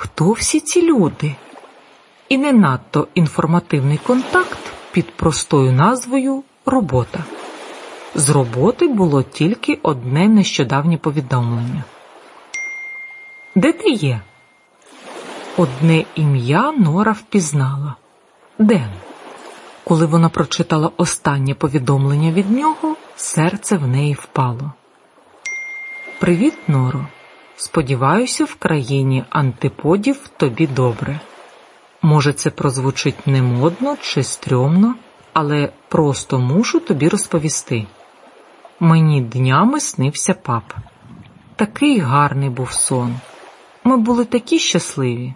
Хто всі ці люди? І не надто інформативний контакт під простою назвою робота. З роботи було тільки одне нещодавнє повідомлення. Де ти є? Одне ім'я Нора впізнала Ден. Коли вона прочитала останнє повідомлення від нього, серце в неї впало. Привіт, Норо. Сподіваюся, в країні антиподів тобі добре. Може, це прозвучить немодно чи стрьомно, але просто мушу тобі розповісти. Мені днями снився пап. Такий гарний був сон. Ми були такі щасливі.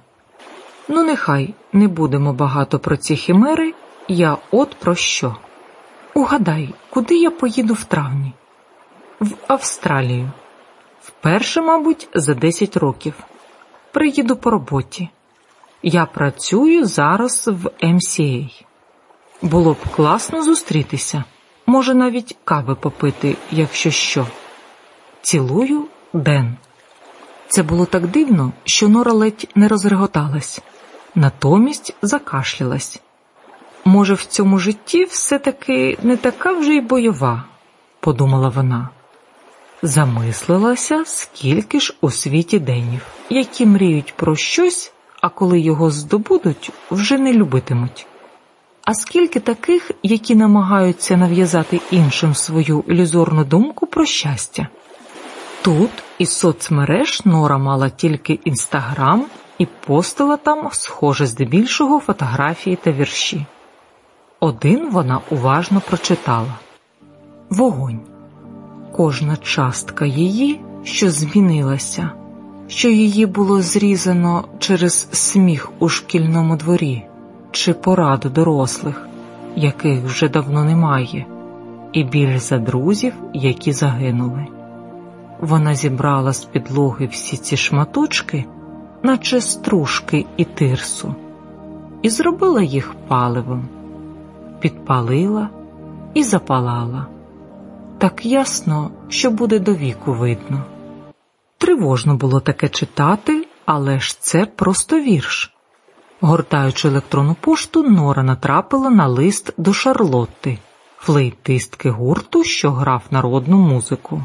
Ну, нехай не будемо багато про ці химери, я от про що. Угадай, куди я поїду в травні? В Австралію. Вперше, мабуть, за 10 років. Приїду по роботі. Я працюю зараз в MCA. Було б класно зустрітися, може навіть кави попити, якщо що. Цілую Ден. Це було так дивно, що Нора ледь не розреготалась, натомість закашлялась. Може, в цьому житті все-таки не така вже й бойова, подумала вона. Замислилася, скільки ж у світі денів, які мріють про щось, а коли його здобудуть, вже не любитимуть. А скільки таких, які намагаються нав'язати іншим свою ілюзорну думку про щастя? Тут із соцмереж Нора мала тільки інстаграм і постила там, схоже, здебільшого фотографії та вірші. Один вона уважно прочитала Вогонь. Кожна частка її, що змінилася, що її було зрізано через сміх у шкільному дворі чи пораду дорослих, яких вже давно немає, і біль за друзів, які загинули. Вона зібрала з підлоги всі ці шматочки, наче стружки і тирсу, і зробила їх паливом, підпалила і запалала. Так ясно, що буде до віку видно. Тривожно було таке читати, але ж це просто вірш. Гортаючи електронну пошту, Нора натрапила на лист до Шарлотти, флейтистки гурту, що грав народну музику.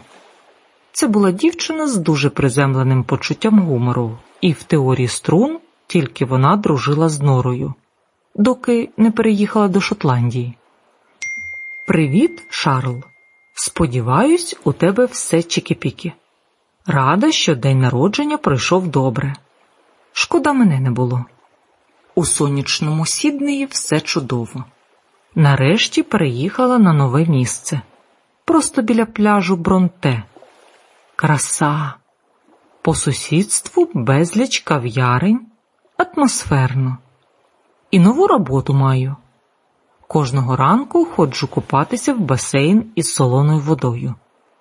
Це була дівчина з дуже приземленим почуттям гумору, і в теорії струн тільки вона дружила з Норою, доки не переїхала до Шотландії. Привіт, Шарл. Сподіваюсь, у тебе все чікі-пікі. Рада, що день народження пройшов добре. Шкода мене не було. У сонячному Сіднеї все чудово. Нарешті переїхала на нове місце, просто біля пляжу Бронте. Краса, по сусідству безліч кав'ярень, атмосферно. І нову роботу маю. Кожного ранку ходжу купатися в басейн із солоною водою,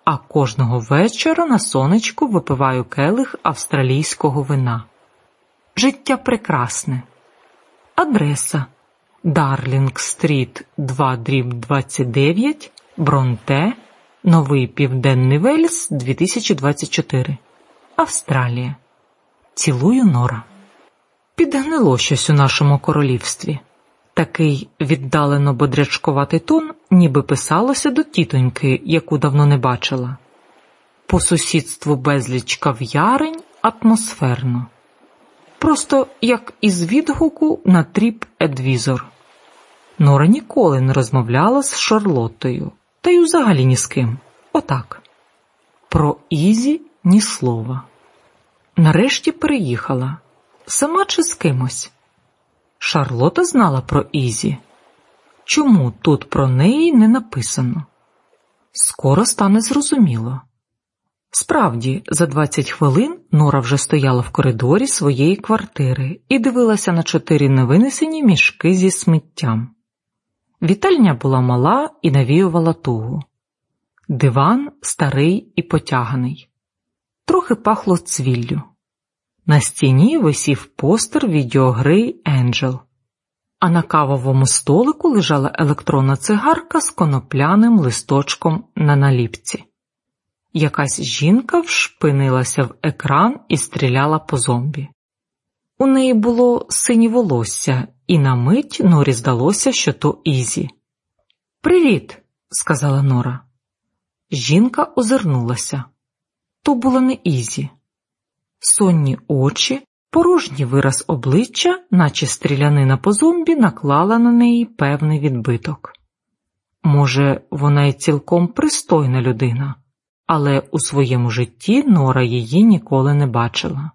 а кожного вечора на сонечку випиваю келих австралійського вина. Життя прекрасне. Адреса Дарлінг Стріт 2 дріб 29 Бронте, Новий Південний Вельс 2024. Австралія. Цілую Нора. Підгнило щось у нашому королівстві. Такий віддалено бодрячкуватий тон, ніби писалося до тітоньки, яку давно не бачила. По сусідству безліч кав'ярень атмосферно просто як із відгуку на TripAdvisor. Нора ніколи не розмовляла з Шарлоттою, та й взагалі ні з ким. Отак. Про Ізі ні слова. Нарешті переїхала сама чи з кимось. Шарлота знала про Ізі. Чому тут про неї не написано? Скоро стане зрозуміло. Справді, за 20 хвилин Нора вже стояла в коридорі своєї квартири і дивилася на чотири невинесені мішки зі сміттям. Вітальня була мала і навіювала тугу. Диван старий і потяганий, трохи пахло цвіллю. На стіні висів постер відеогри Енджел, а на кавовому столику лежала електронна цигарка з конопляним листочком на наліпці. Якась жінка вшнипилася в екран і стріляла по зомбі. У неї було синє волосся, і на мить Норі здалося, що то Ізі. Привіт, сказала Нора. Жінка озирнулася. То була не Ізі. Сонні очі, порожній вираз обличчя, наче стрілянина по зомбі, наклала на неї певний відбиток. Може, вона й цілком пристойна людина, але у своєму житті Нора її ніколи не бачила.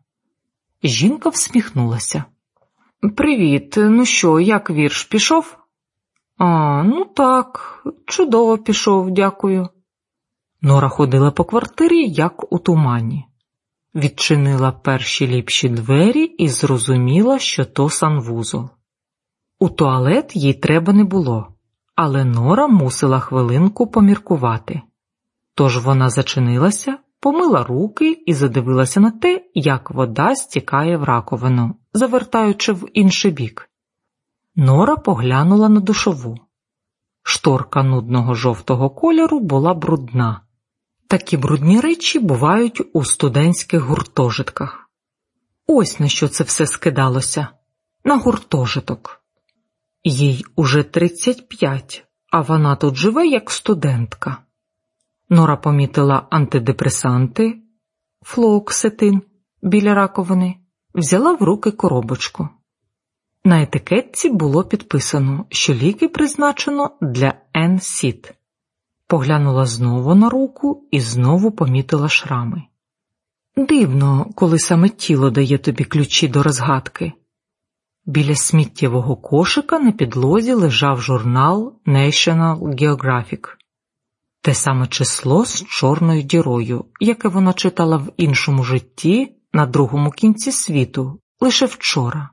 Жінка всміхнулася. Привіт, ну що, як вірш пішов? А, ну так, чудово пішов, дякую. Нора ходила по квартирі, як у тумані, відчинила перші ліпші двері і зрозуміла, що то санвузол. У туалет їй треба не було, але Нора мусила хвилинку поміркувати. Тож вона зачинилася, помила руки і задивилася на те, як вода стікає в раковину, завертаючи в інший бік. Нора поглянула на душову. Шторка нудного жовтого кольору була брудна. Такі брудні речі бувають у студентських гуртожитках. Ось на що це все скидалося на гуртожиток. Їй уже 35, а вона тут живе як студентка. Нора помітила антидепресанти, флооксетин біля раковини, взяла в руки коробочку. На етикетці було підписано, що ліки призначено для НСІД. Поглянула знову на руку і знову помітила шрами. Дивно, коли саме тіло дає тобі ключі до розгадки. Біля сміттєвого кошика на підлозі лежав журнал National Geographic, те саме число з чорною дірою, яке вона читала в іншому житті на другому кінці світу лише вчора.